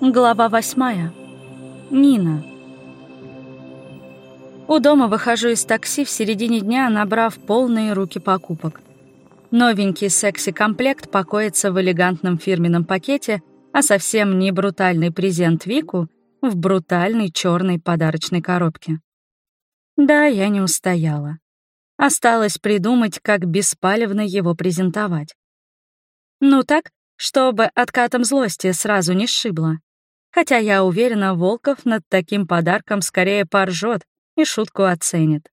Глава восьмая. Нина. У дома выхожу из такси в середине дня, набрав полные руки покупок. Новенький секси-комплект покоится в элегантном фирменном пакете, а совсем не брутальный презент Вику в брутальной черной подарочной коробке. Да, я не устояла. Осталось придумать, как беспалевно его презентовать. Ну так, чтобы откатом злости сразу не сшибло. Хотя я уверена, Волков над таким подарком скорее поржет и шутку оценит.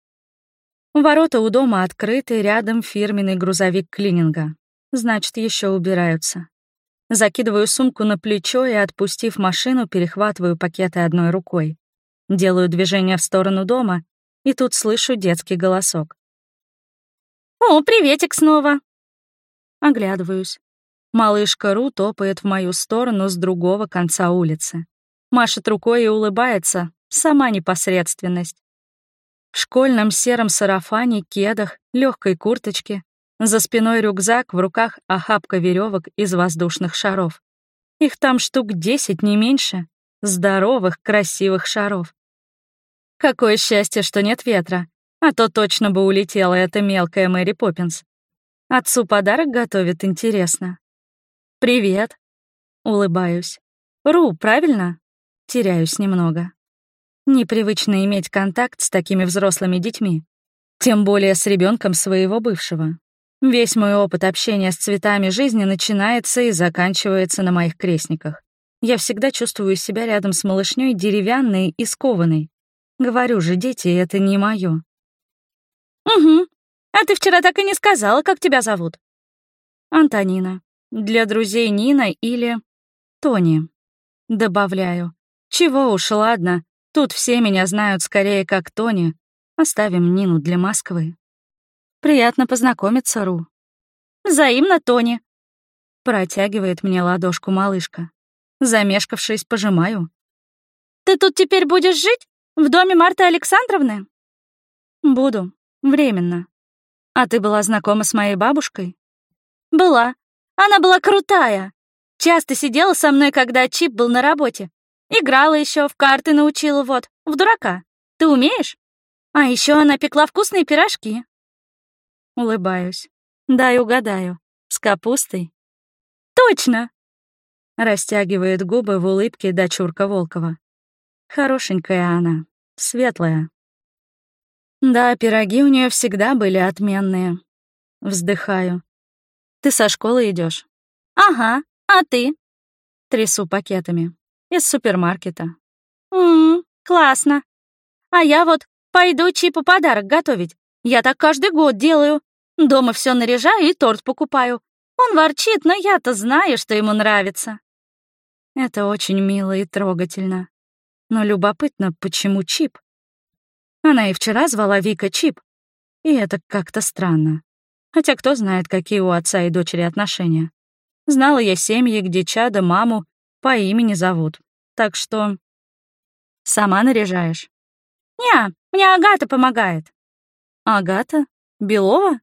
Ворота у дома открыты, рядом фирменный грузовик клининга. Значит, еще убираются. Закидываю сумку на плечо и, отпустив машину, перехватываю пакеты одной рукой. Делаю движение в сторону дома, и тут слышу детский голосок. «О, приветик снова!» Оглядываюсь. Малышка Ру топает в мою сторону с другого конца улицы. Машет рукой и улыбается. Сама непосредственность. В школьном сером сарафане, кедах, легкой курточке. За спиной рюкзак, в руках охапка веревок из воздушных шаров. Их там штук десять, не меньше. Здоровых, красивых шаров. Какое счастье, что нет ветра. А то точно бы улетела эта мелкая Мэри Поппинс. Отцу подарок готовит, интересно. «Привет». Улыбаюсь. «Ру, правильно?» Теряюсь немного. Непривычно иметь контакт с такими взрослыми детьми. Тем более с ребенком своего бывшего. Весь мой опыт общения с цветами жизни начинается и заканчивается на моих крестниках. Я всегда чувствую себя рядом с малышней деревянной и скованной. Говорю же, дети, это не моё. «Угу. А ты вчера так и не сказала, как тебя зовут?» «Антонина. Для друзей Нина или Тони. Добавляю. Чего уж, ладно. Тут все меня знают скорее как Тони. Оставим Нину для Москвы. Приятно познакомиться, Ру. Взаимно, Тони. Протягивает мне ладошку малышка. Замешкавшись, пожимаю. Ты тут теперь будешь жить? В доме Марты Александровны? Буду. Временно. А ты была знакома с моей бабушкой? Была. Она была крутая. Часто сидела со мной, когда Чип был на работе. Играла еще, в карты научила, вот, в дурака. Ты умеешь? А еще она пекла вкусные пирожки. Улыбаюсь. Дай угадаю. С капустой? Точно! Растягивает губы в улыбке дочурка Волкова. Хорошенькая она, светлая. Да, пироги у нее всегда были отменные. Вздыхаю. Ты со школы идешь? Ага, а ты? Трясу пакетами. Из супермаркета. Ммм, классно. А я вот пойду Чипу подарок готовить. Я так каждый год делаю. Дома все наряжаю и торт покупаю. Он ворчит, но я-то знаю, что ему нравится. Это очень мило и трогательно. Но любопытно, почему Чип? Она и вчера звала Вика Чип. И это как-то странно. Хотя кто знает, какие у отца и дочери отношения. Знала я семьи, где чада маму по имени зовут. Так что... Сама наряжаешь? Не, мне Агата помогает. Агата? Белова?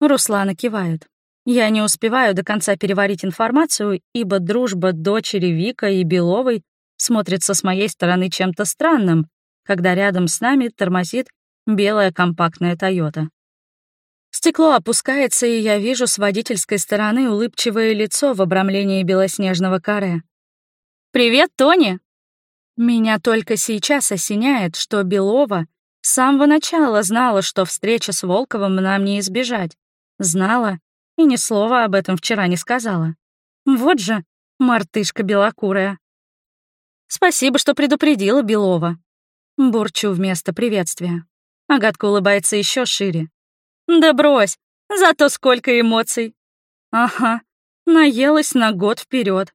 Руслана кивает. Я не успеваю до конца переварить информацию, ибо дружба дочери Вика и Беловой смотрится с моей стороны чем-то странным, когда рядом с нами тормозит белая компактная Тойота. Стекло опускается, и я вижу с водительской стороны улыбчивое лицо в обрамлении белоснежного каре. «Привет, Тони!» Меня только сейчас осеняет, что Белова с самого начала знала, что встреча с Волковым нам не избежать. Знала и ни слова об этом вчера не сказала. Вот же мартышка белокурая. «Спасибо, что предупредила Белова». Бурчу вместо приветствия. Агатка улыбается еще шире. Да брось, зато сколько эмоций. Ага, наелась на год вперед.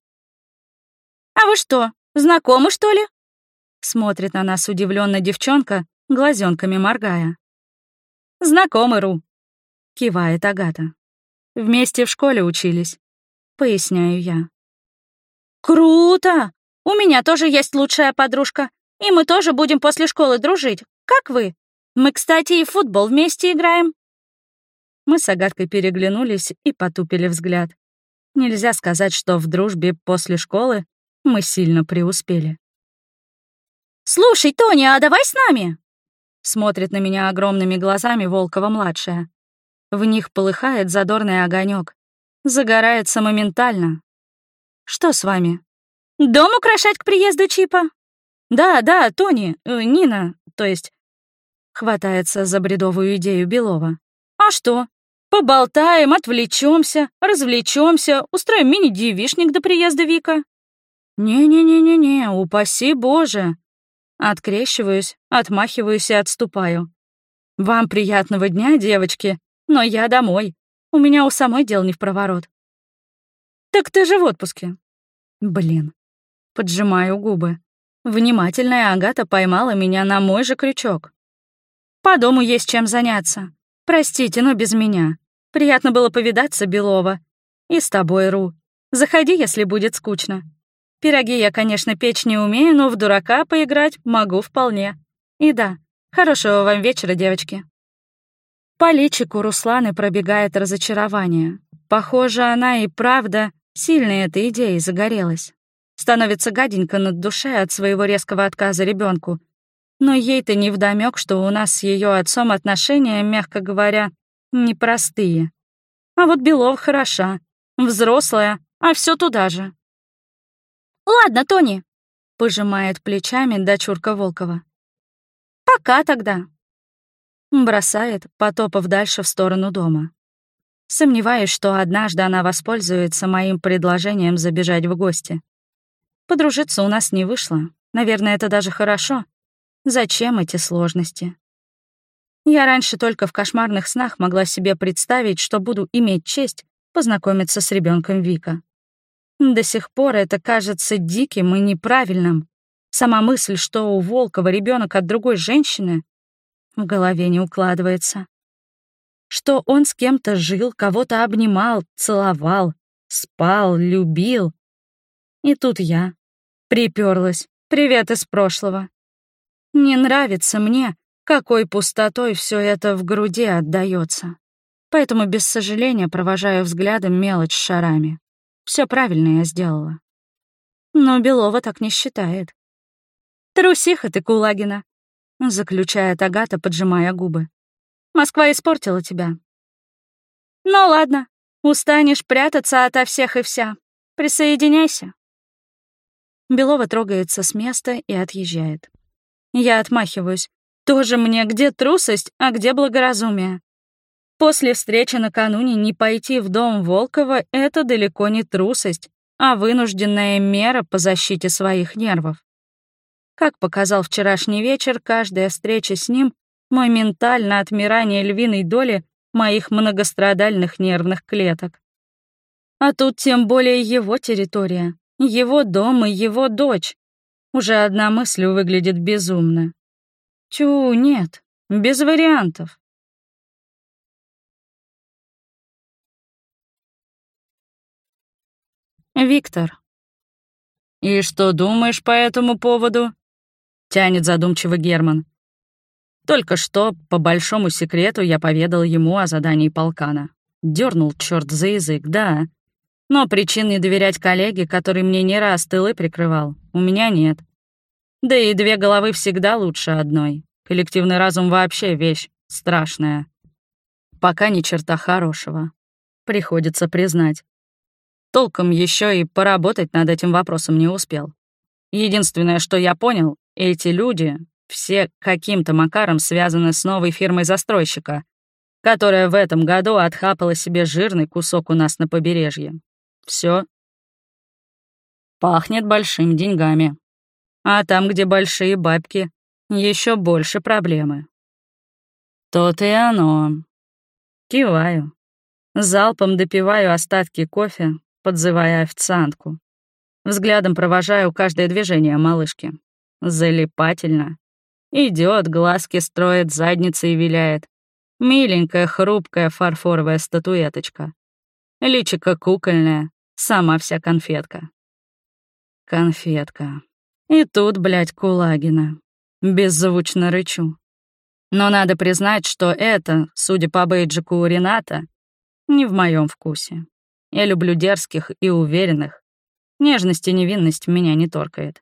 А вы что, знакомы, что ли? Смотрит на нас удивленно девчонка, глазенками моргая. Знакомы, Ру. Кивает Агата. Вместе в школе учились. Поясняю я. Круто! У меня тоже есть лучшая подружка, и мы тоже будем после школы дружить. Как вы? Мы, кстати, и в футбол вместе играем. Мы с Агаткой переглянулись и потупили взгляд. Нельзя сказать, что в дружбе после школы Мы сильно преуспели. «Слушай, Тони, а давай с нами?» Смотрит на меня огромными глазами Волкова-младшая. В них полыхает задорный огонек. Загорается моментально. «Что с вами?» «Дом украшать к приезду Чипа?» «Да, да, Тони, э, Нина, то есть...» Хватается за бредовую идею Белова. «А что? Поболтаем, отвлечемся, развлечемся, устроим мини-девишник до приезда Вика». «Не-не-не-не-не, упаси Боже!» Открещиваюсь, отмахиваюсь и отступаю. «Вам приятного дня, девочки, но я домой. У меня у самой дел не в проворот». «Так ты же в отпуске». «Блин». Поджимаю губы. Внимательная Агата поймала меня на мой же крючок. «По дому есть чем заняться. Простите, но без меня. Приятно было повидаться, Белова. И с тобой, Ру. Заходи, если будет скучно. Пироги я, конечно, печь не умею, но в дурака поиграть могу вполне. И да, хорошего вам вечера, девочки». По личику Русланы пробегает разочарование. Похоже, она и правда сильно этой идеей загорелась. Становится гаденько над душой от своего резкого отказа ребенку. Но ей-то не вдомёк, что у нас с ее отцом отношения, мягко говоря, непростые. А вот Белов хороша, взрослая, а все туда же. «Ладно, Тони», — пожимает плечами дочурка Волкова. «Пока тогда». Бросает, потопав дальше в сторону дома. Сомневаюсь, что однажды она воспользуется моим предложением забежать в гости. Подружиться у нас не вышло. Наверное, это даже хорошо. Зачем эти сложности? Я раньше только в кошмарных снах могла себе представить, что буду иметь честь познакомиться с ребенком Вика. До сих пор это кажется диким и неправильным. Сама мысль, что у Волкова ребенок от другой женщины, в голове не укладывается. Что он с кем-то жил, кого-то обнимал, целовал, спал, любил. И тут я приперлась. Привет из прошлого. Не нравится мне, какой пустотой все это в груди отдается. Поэтому без сожаления провожаю взглядом мелочь шарами. Все правильно я сделала. Но Белова так не считает. «Трусиха ты, Кулагина», — заключает Агата, поджимая губы. «Москва испортила тебя». «Ну ладно, устанешь прятаться ото всех и вся. Присоединяйся». Белова трогается с места и отъезжает. Я отмахиваюсь. Тоже мне где трусость, а где благоразумие? После встречи накануне не пойти в дом Волкова — это далеко не трусость, а вынужденная мера по защите своих нервов. Как показал вчерашний вечер, каждая встреча с ним — моментально отмирание львиной доли моих многострадальных нервных клеток. А тут тем более его территория, его дом и его дочь. Уже одна мысль выглядит безумно. Тю, нет, без вариантов. Виктор. «И что думаешь по этому поводу?» — тянет задумчиво Герман. Только что, по большому секрету, я поведал ему о задании полкана. Дернул черт за язык, да. Но причин не доверять коллеге, который мне не раз тылы прикрывал, у меня нет. Да и две головы всегда лучше одной. Коллективный разум вообще вещь страшная. Пока ни черта хорошего. Приходится признать. Толком еще и поработать над этим вопросом не успел. Единственное, что я понял, эти люди все каким-то макаром связаны с новой фирмой застройщика, которая в этом году отхапала себе жирный кусок у нас на побережье. Все. Пахнет большими деньгами. А там, где большие бабки, еще больше проблемы. То-то и оно. Киваю. Залпом допиваю остатки кофе, подзывая официантку. Взглядом провожаю каждое движение малышки. Залипательно. Идет, глазки строит, задницей виляет. Миленькая, хрупкая фарфоровая статуэточка. Личико кукольное, сама вся конфетка. Конфетка. И тут, блядь, Кулагина. Беззвучно рычу. Но надо признать, что это, судя по бейджику у Рената, не в моем вкусе. Я люблю дерзких и уверенных. Нежность и невинность меня не торкает.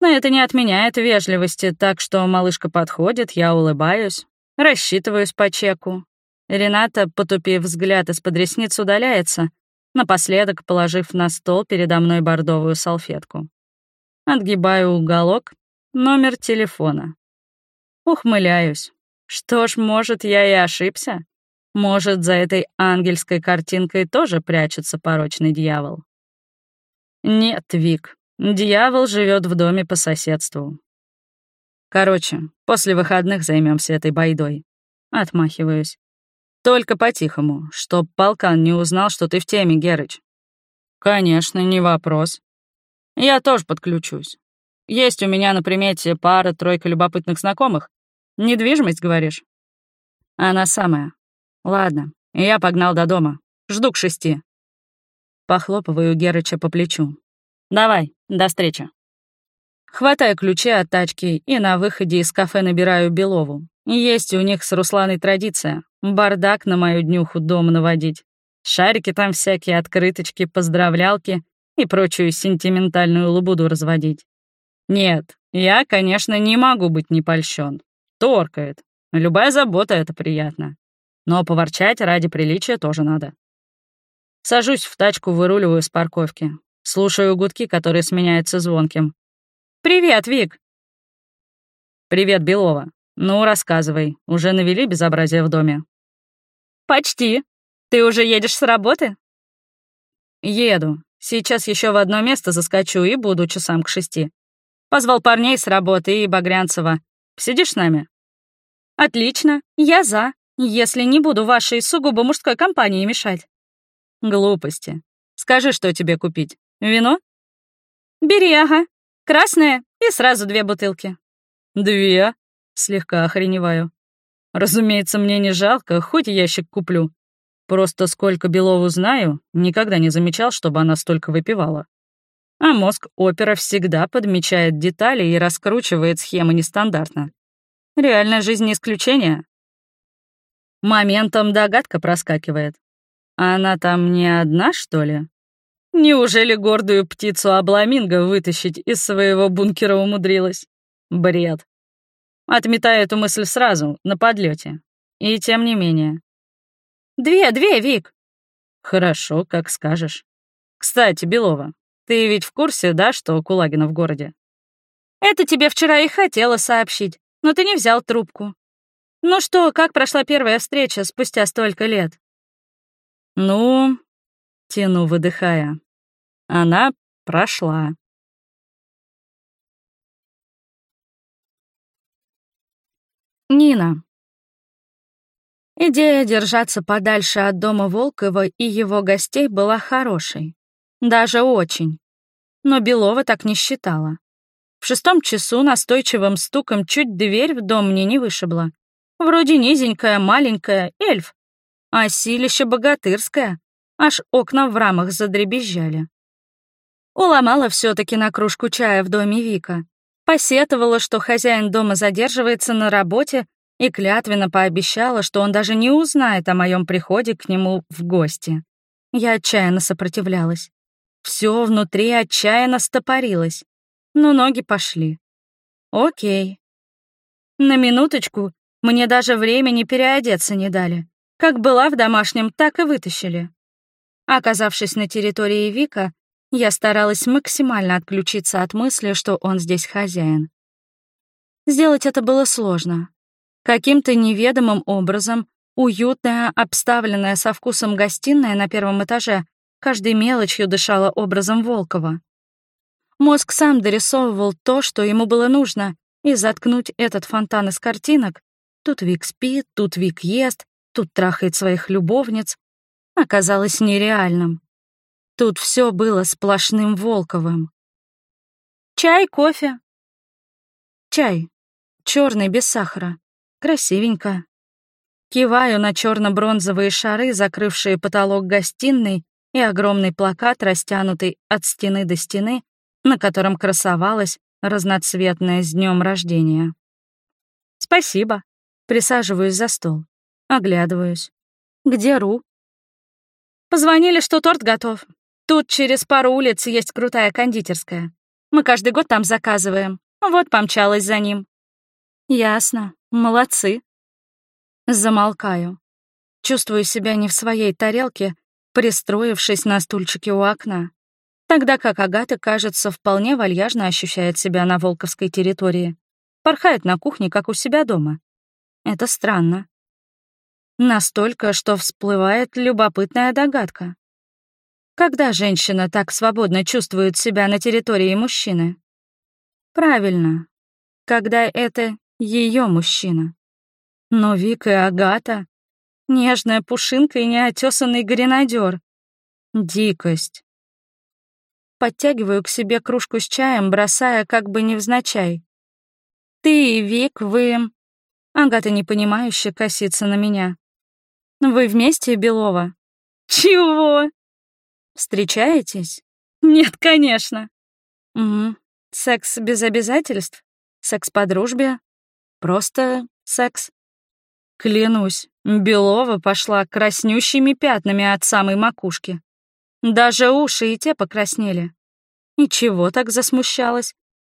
Но это не отменяет вежливости, так что малышка подходит, я улыбаюсь, рассчитываюсь по чеку. Рената, потупив взгляд из-под ресниц, удаляется, напоследок положив на стол передо мной бордовую салфетку. Отгибаю уголок, номер телефона. Ухмыляюсь. Что ж, может, я и ошибся? Может, за этой ангельской картинкой тоже прячется порочный дьявол? Нет, Вик, дьявол живет в доме по соседству. Короче, после выходных займемся этой байдой. Отмахиваюсь. Только по-тихому, чтоб полкан не узнал, что ты в теме, Герыч. Конечно, не вопрос. Я тоже подключусь. Есть у меня на примете пара-тройка любопытных знакомых. Недвижимость, говоришь? Она самая. Ладно, я погнал до дома. Жду к шести. Похлопываю Герыча по плечу. Давай, до встречи. Хватаю ключи от тачки и на выходе из кафе набираю Белову. Есть у них с Русланой традиция. Бардак на мою днюху дом наводить. Шарики там всякие, открыточки, поздравлялки и прочую сентиментальную лабуду разводить. Нет, я, конечно, не могу быть не польщен. Торкает. Любая забота — это приятно. Но поворчать ради приличия тоже надо. Сажусь в тачку, выруливаю с парковки. Слушаю гудки, которые сменяются звонким. «Привет, Вик!» «Привет, Белова. «Ну, рассказывай, уже навели безобразие в доме?» «Почти. Ты уже едешь с работы?» «Еду. Сейчас еще в одно место заскочу и буду часам к шести. Позвал парней с работы и Багрянцева. Сидишь с нами?» «Отлично. Я за, если не буду вашей сугубо мужской компании мешать». «Глупости. Скажи, что тебе купить. Вино?» «Бери, ага. Красное и сразу две бутылки». «Две?» Слегка охреневаю. Разумеется, мне не жалко, хоть ящик куплю. Просто сколько Белову знаю, никогда не замечал, чтобы она столько выпивала. А мозг опера всегда подмечает детали и раскручивает схемы нестандартно. Реальная жизнь не исключение. Моментом догадка проскакивает. Она там не одна, что ли? Неужели гордую птицу Абламинго вытащить из своего бункера умудрилась? Бред. Отметаю эту мысль сразу, на подлете. И тем не менее. «Две, две, Вик!» «Хорошо, как скажешь. Кстати, Белова, ты ведь в курсе, да, что Кулагина в городе?» «Это тебе вчера и хотела сообщить, но ты не взял трубку. Ну что, как прошла первая встреча спустя столько лет?» «Ну...» — тяну, выдыхая. «Она прошла. Нина. Идея держаться подальше от дома Волкова и его гостей была хорошей. Даже очень. Но Белова так не считала. В шестом часу настойчивым стуком чуть дверь в дом мне не вышибла. Вроде низенькая, маленькая, эльф. А силище богатырское. Аж окна в рамах задребезжали. Уломала все таки на кружку чая в доме Вика. Посетовала, что хозяин дома задерживается на работе, и клятвенно пообещала, что он даже не узнает о моем приходе к нему в гости. Я отчаянно сопротивлялась. Все внутри отчаянно стопорилось, но ноги пошли. Окей. На минуточку мне даже времени переодеться не дали. Как была в домашнем, так и вытащили. Оказавшись на территории Вика, я старалась максимально отключиться от мысли, что он здесь хозяин. Сделать это было сложно. Каким-то неведомым образом уютная, обставленная со вкусом гостиная на первом этаже каждой мелочью дышала образом Волкова. Мозг сам дорисовывал то, что ему было нужно, и заткнуть этот фонтан из картинок Тут Вик спит, тут Вик ест, тут трахает своих любовниц. Оказалось нереальным. Тут все было сплошным Волковым. Чай, кофе. Чай. черный без сахара. Красивенько. Киваю на черно-бронзовые шары, закрывшие потолок гостиной, и огромный плакат, растянутый от стены до стены, на котором красовалась разноцветная с днем рождения. Спасибо. Присаживаюсь за стол. Оглядываюсь. Где Ру? Позвонили, что торт готов. Тут через пару улиц есть крутая кондитерская. Мы каждый год там заказываем. Вот помчалась за ним. Ясно. Молодцы. Замолкаю. Чувствую себя не в своей тарелке, пристроившись на стульчике у окна. Тогда как Агата, кажется, вполне вальяжно ощущает себя на Волковской территории. Порхает на кухне, как у себя дома. Это странно. Настолько, что всплывает любопытная догадка. Когда женщина так свободно чувствует себя на территории мужчины? Правильно, когда это ее мужчина. Но Вика и Агата — нежная пушинка и неотесанный гренадер. Дикость. Подтягиваю к себе кружку с чаем, бросая как бы невзначай. «Ты и Вик, вы...» Агата непонимающе косится на меня. «Вы вместе, Белова?» «Чего?» Встречаетесь? Нет, конечно. Угу. Секс без обязательств? Секс по дружбе? Просто секс? Клянусь, Белова пошла краснющими пятнами от самой макушки. Даже уши и те покраснели. И чего так засмущалась?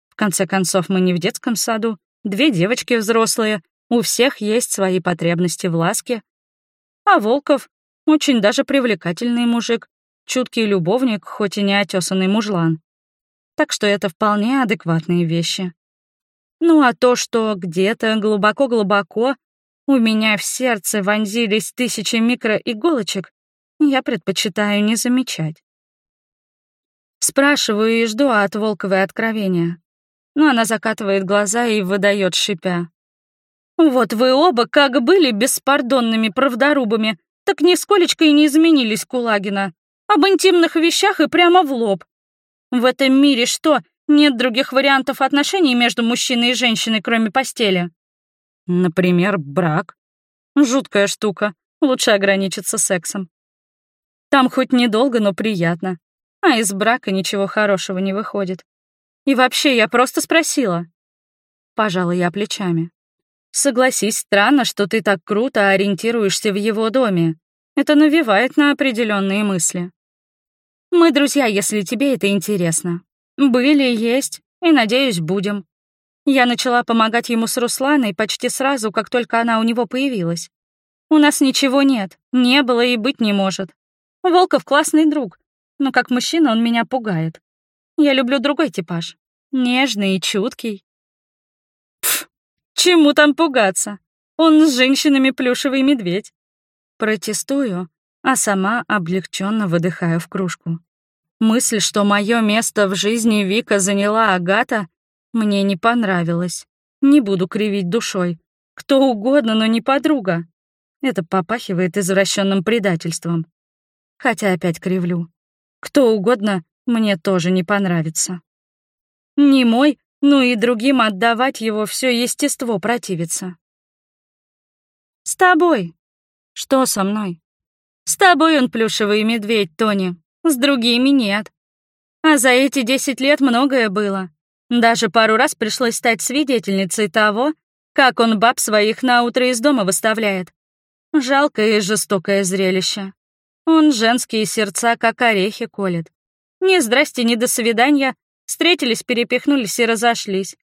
В конце концов, мы не в детском саду. Две девочки взрослые, у всех есть свои потребности в ласке. А Волков — очень даже привлекательный мужик чуткий любовник, хоть и не отесанный мужлан. Так что это вполне адекватные вещи. Ну а то, что где-то глубоко-глубоко у меня в сердце вонзились тысячи микроиголочек, я предпочитаю не замечать. Спрашиваю и жду от Волковой откровения. Но она закатывает глаза и выдает шипя. «Вот вы оба как были беспардонными правдорубами, так нисколечко и не изменились, Кулагина. Об интимных вещах и прямо в лоб. В этом мире что, нет других вариантов отношений между мужчиной и женщиной, кроме постели? Например, брак. Жуткая штука. Лучше ограничиться сексом. Там хоть недолго, но приятно. А из брака ничего хорошего не выходит. И вообще, я просто спросила. Пожалуй, я плечами. Согласись, странно, что ты так круто ориентируешься в его доме. Это навевает на определенные мысли. Мы друзья, если тебе это интересно. Были, есть и, надеюсь, будем. Я начала помогать ему с Русланой почти сразу, как только она у него появилась. У нас ничего нет, не было и быть не может. Волков классный друг, но как мужчина он меня пугает. Я люблю другой типаж. Нежный и чуткий. Пф, чему там пугаться? Он с женщинами плюшевый медведь. Протестую, а сама облегченно выдыхаю в кружку. Мысль, что мое место в жизни Вика заняла Агата, мне не понравилась. Не буду кривить душой. Кто угодно, но не подруга. Это попахивает извращенным предательством. Хотя опять кривлю. Кто угодно мне тоже не понравится. Не мой, ну и другим отдавать его все естество противится. С тобой. Что со мной? С тобой он плюшевый медведь, Тони. С другими нет. А за эти десять лет многое было. Даже пару раз пришлось стать свидетельницей того, как он баб своих на утро из дома выставляет. Жалкое и жестокое зрелище. Он женские сердца как орехи колет. Ни здрасте, ни до свидания. Встретились, перепихнулись и разошлись.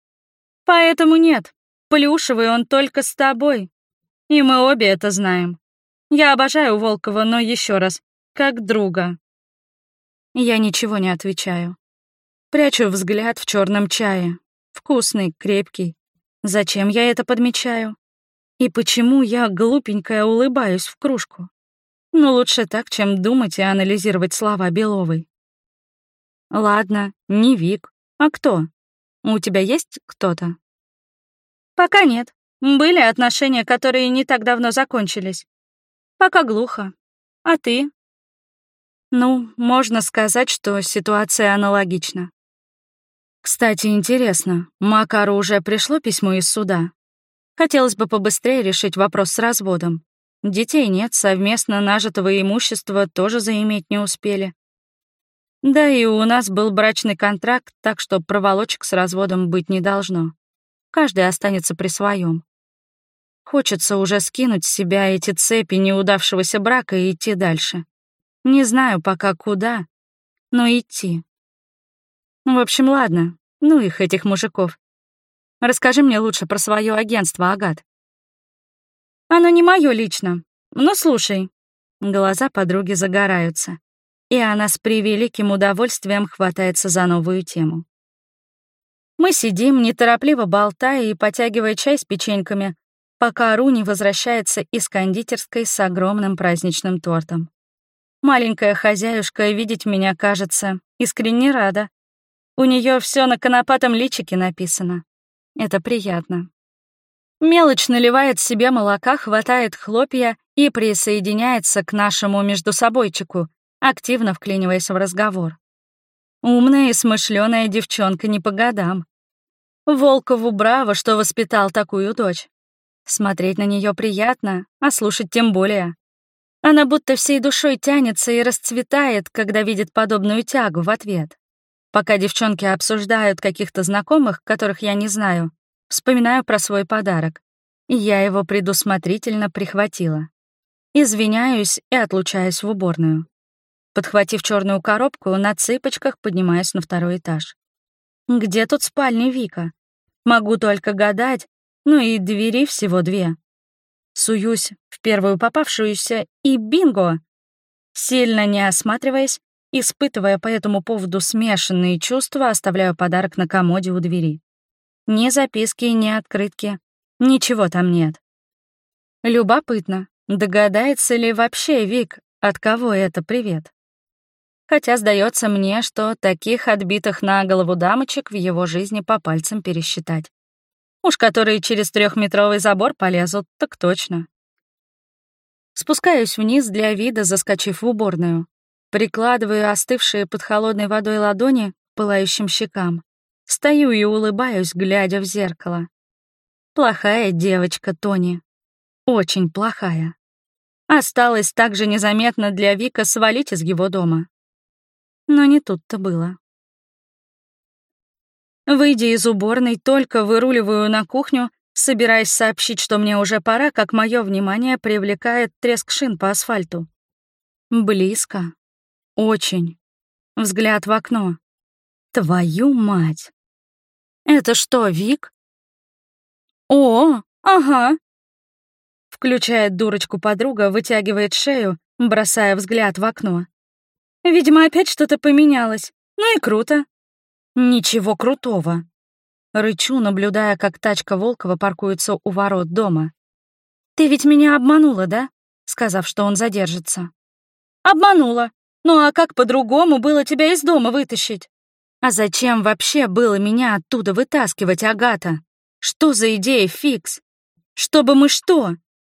Поэтому нет, плюшевый он только с тобой. И мы обе это знаем. Я обожаю Волкова, но еще раз, как друга. Я ничего не отвечаю. Прячу взгляд в черном чае. Вкусный, крепкий. Зачем я это подмечаю? И почему я, глупенькая, улыбаюсь в кружку? Ну, лучше так, чем думать и анализировать слова Беловой. Ладно, не Вик. А кто? У тебя есть кто-то? Пока нет. Были отношения, которые не так давно закончились. Пока глухо. А ты? Ну, можно сказать, что ситуация аналогична. Кстати, интересно, Макару уже пришло письмо из суда? Хотелось бы побыстрее решить вопрос с разводом. Детей нет, совместно нажитого имущества тоже заиметь не успели. Да и у нас был брачный контракт, так что проволочек с разводом быть не должно. Каждый останется при своем. Хочется уже скинуть с себя эти цепи неудавшегося брака и идти дальше. Не знаю пока куда. но идти. В общем, ладно, ну их, этих мужиков. Расскажи мне лучше про свое агентство, Агат. Оно не мое лично. Ну, слушай. Глаза подруги загораются, и она с превеликим удовольствием хватается за новую тему. Мы сидим, неторопливо болтая и потягивая чай с печеньками, пока Ру не возвращается из кондитерской с огромным праздничным тортом. Маленькая хозяюшка видеть меня, кажется, искренне рада. У нее все на конопатом личике написано. Это приятно. Мелочь наливает себе молока, хватает хлопья и присоединяется к нашему междусобойчику, активно вклиниваясь в разговор. Умная и смышленая девчонка не по годам. Волкову браво, что воспитал такую дочь. Смотреть на нее приятно, а слушать тем более. Она будто всей душой тянется и расцветает, когда видит подобную тягу в ответ. Пока девчонки обсуждают каких-то знакомых, которых я не знаю, вспоминаю про свой подарок. И я его предусмотрительно прихватила. Извиняюсь и отлучаюсь в уборную. Подхватив черную коробку, на цыпочках поднимаюсь на второй этаж. Где тут спальня Вика? Могу только гадать, ну и двери всего две. Суюсь в первую попавшуюся и бинго! Сильно не осматриваясь, Испытывая по этому поводу смешанные чувства, оставляю подарок на комоде у двери. Ни записки, ни открытки. Ничего там нет. Любопытно, догадается ли вообще Вик, от кого это привет? Хотя сдается мне, что таких отбитых на голову дамочек в его жизни по пальцам пересчитать. Уж которые через трехметровый забор полезут, так точно. Спускаюсь вниз для вида, заскочив в уборную. Прикладываю остывшие под холодной водой ладони к пылающим щекам. Стою и улыбаюсь, глядя в зеркало. Плохая девочка Тони. Очень плохая. Осталось так же незаметно для Вика свалить из его дома. Но не тут-то было. Выйдя из уборной, только выруливаю на кухню, собираясь сообщить, что мне уже пора, как мое внимание привлекает треск шин по асфальту. Близко. Очень. Взгляд в окно. Твою мать. Это что, Вик? О, ага. Включает дурочку подруга, вытягивает шею, бросая взгляд в окно. Видимо, опять что-то поменялось. Ну и круто. Ничего крутого. Рычу, наблюдая, как тачка Волкова паркуется у ворот дома. «Ты ведь меня обманула, да?» Сказав, что он задержится. «Обманула. Ну а как по-другому было тебя из дома вытащить? А зачем вообще было меня оттуда вытаскивать, Агата? Что за идея фикс? Чтобы мы что,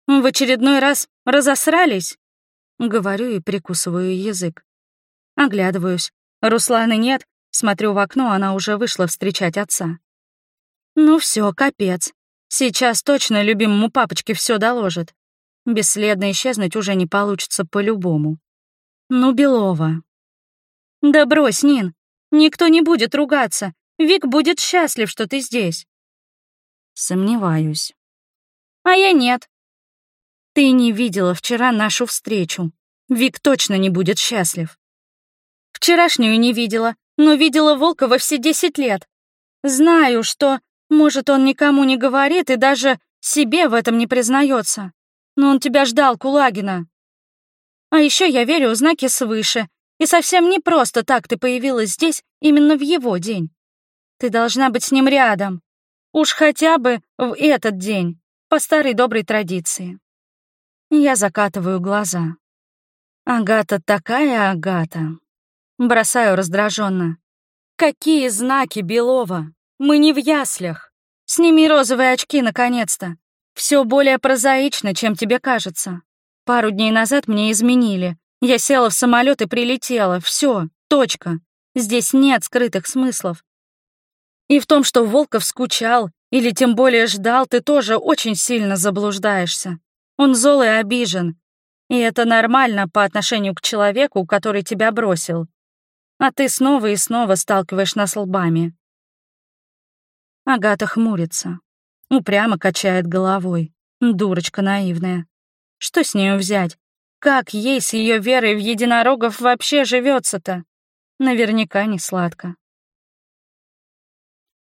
в очередной раз разосрались? Говорю и прикусываю язык. Оглядываюсь. Русланы нет, смотрю в окно, она уже вышла встречать отца. Ну все, капец. Сейчас точно любимому папочке все доложит. Бесследно исчезнуть уже не получится по-любому. Ну, Белова. Да брось, Нин. Никто не будет ругаться. Вик будет счастлив, что ты здесь. Сомневаюсь. А я нет. Ты не видела вчера нашу встречу. Вик точно не будет счастлив. Вчерашнюю не видела, но видела Волкова все десять лет. Знаю, что, может, он никому не говорит и даже себе в этом не признается. Но он тебя ждал, Кулагина. А еще я верю в знаки свыше, и совсем не просто так ты появилась здесь именно в его день. Ты должна быть с ним рядом. Уж хотя бы в этот день, по старой доброй традиции. Я закатываю глаза. Агата такая Агата. Бросаю раздраженно. Какие знаки Белова? Мы не в яслях. Сними розовые очки, наконец-то. Все более прозаично, чем тебе кажется. Пару дней назад мне изменили. Я села в самолет и прилетела. Все, точка. Здесь нет скрытых смыслов. И в том, что Волков скучал или тем более ждал, ты тоже очень сильно заблуждаешься. Он зол и обижен. И это нормально по отношению к человеку, который тебя бросил. А ты снова и снова сталкиваешь нас лбами. Агата хмурится. Упрямо качает головой. Дурочка наивная. Что с нею взять? Как ей с ее верой в единорогов вообще живется-то? Наверняка не сладко.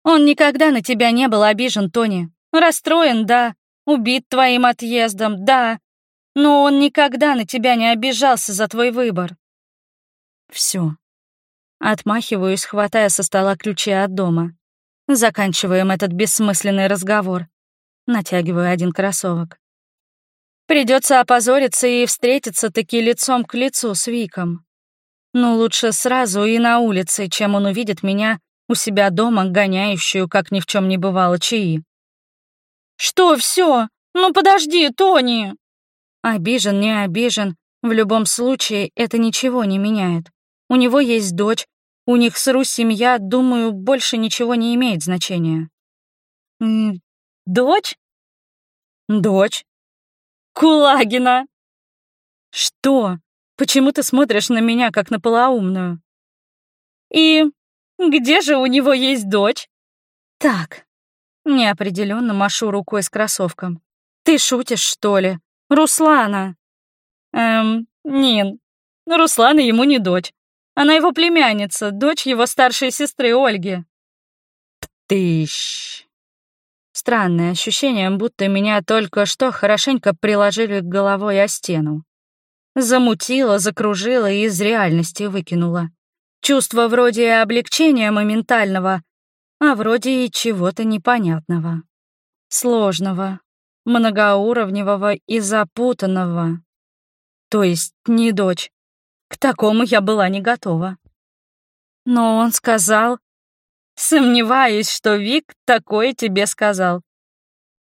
Он никогда на тебя не был обижен, Тони. Расстроен, да. Убит твоим отъездом, да. Но он никогда на тебя не обижался за твой выбор. Все. Отмахиваюсь, хватая со стола ключи от дома. Заканчиваем этот бессмысленный разговор. Натягиваю один кроссовок. Придется опозориться и встретиться таки лицом к лицу с Виком. Но лучше сразу и на улице, чем он увидит меня у себя дома, гоняющую, как ни в чем не бывало, чаи. «Что все? Ну подожди, Тони!» Обижен, не обижен, в любом случае это ничего не меняет. У него есть дочь, у них с Ру семья, думаю, больше ничего не имеет значения. «Дочь?» «Дочь. Кулагина!» «Что? Почему ты смотришь на меня, как на полоумную?» «И где же у него есть дочь?» «Так». Неопределенно машу рукой с кроссовком. «Ты шутишь, что ли? Руслана!» «Эм, Нин, Руслана ему не дочь. Она его племянница, дочь его старшей сестры Ольги». «Птыщ!» Странное ощущение, будто меня только что хорошенько приложили головой о стену. Замутило, закружило и из реальности выкинуло. Чувство вроде облегчения моментального, а вроде и чего-то непонятного. Сложного, многоуровневого и запутанного. То есть не дочь. К такому я была не готова. Но он сказал, Сомневаюсь, что Вик такое тебе сказал.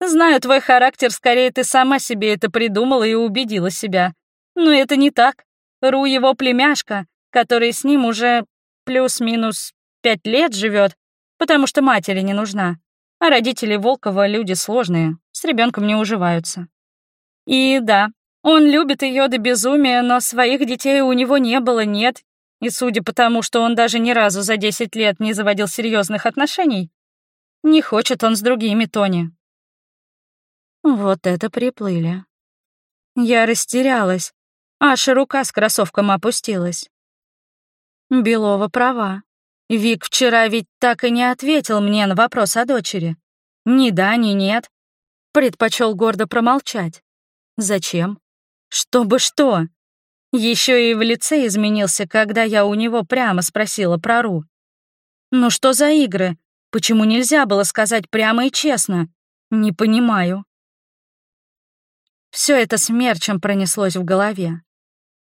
Знаю твой характер, скорее ты сама себе это придумала и убедила себя. Но это не так. Ру его племяшка, который с ним уже плюс-минус пять лет живет, потому что матери не нужна. А родители Волкова люди сложные, с ребенком не уживаются. И да, он любит ее до безумия, но своих детей у него не было, нет и судя по тому, что он даже ни разу за 10 лет не заводил серьезных отношений, не хочет он с другими Тони. Вот это приплыли. Я растерялась, аж рука с кроссовком опустилась. Белова права. Вик вчера ведь так и не ответил мне на вопрос о дочери. Ни да, ни нет. Предпочел гордо промолчать. Зачем? Чтобы что? Еще и в лице изменился, когда я у него прямо спросила про Ру. Ну что за игры? Почему нельзя было сказать прямо и честно? Не понимаю. Все это смерчем пронеслось в голове.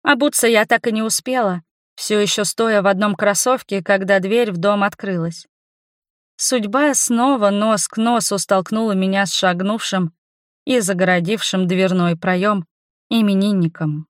Обуться я так и не успела, все еще стоя в одном кроссовке, когда дверь в дом открылась. Судьба снова нос к носу столкнула меня с шагнувшим и загородившим дверной проем именинником.